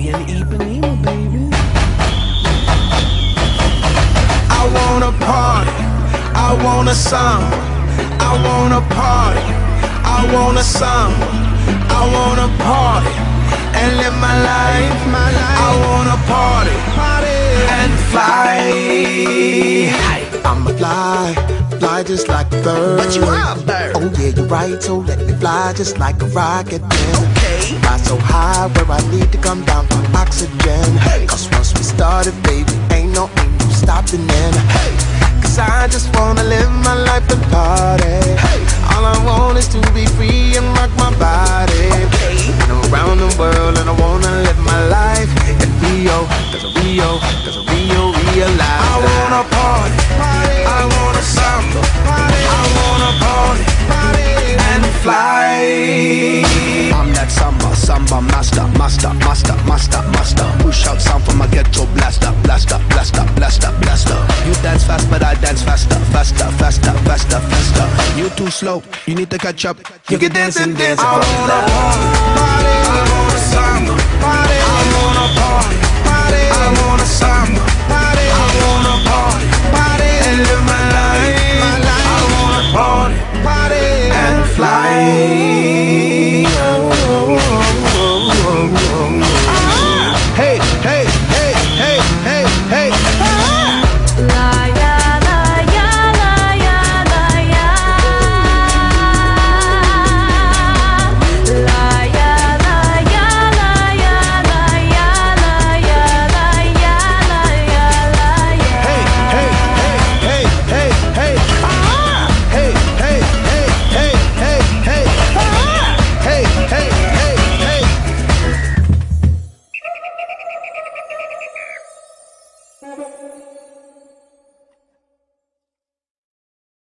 Stay in Ipanema, baby. I want a party. I wanna song. I want a party. I want a song. I want a party and live my life. My life. I want a party, party and fly. I'ma fly, fly just like a bird. But you are a bird. Oh yeah, you're right. So let me fly just like a rocket. Okay. So high where I need to come down for oxygen. Cause once we started, baby, ain't no, ain't no stopping then. Cause I just wanna live my life and party. Master, master, master, master, master. out sound from my ghetto blaster, blaster, blaster, blaster, blaster. You dance fast, but I dance faster, faster, faster, faster, faster. You too slow, you need to catch up. You can dance and dance. I wanna